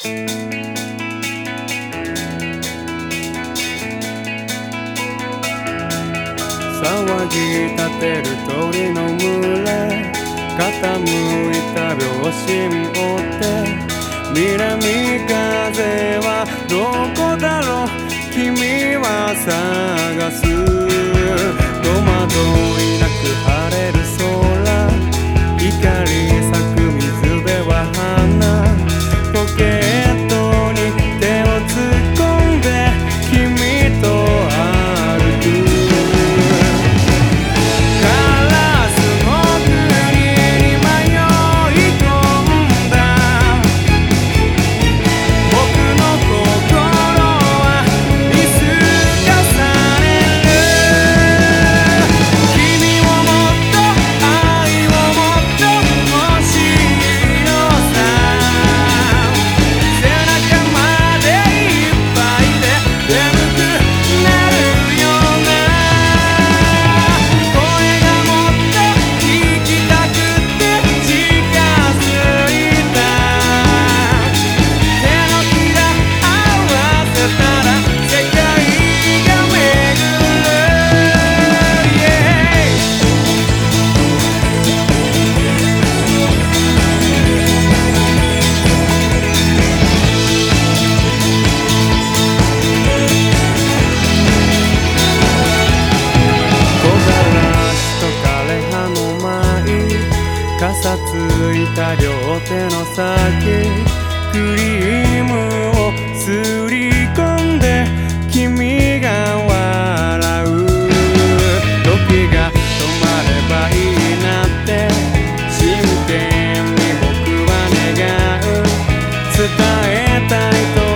騒ぎ立てる鳥の群れ傾いた秒針を追って南風はどこだろう君は探すたついた両手の先クリームをすり込んで君が笑う。時が止まればいいなって真剣に僕は願う。伝えたいと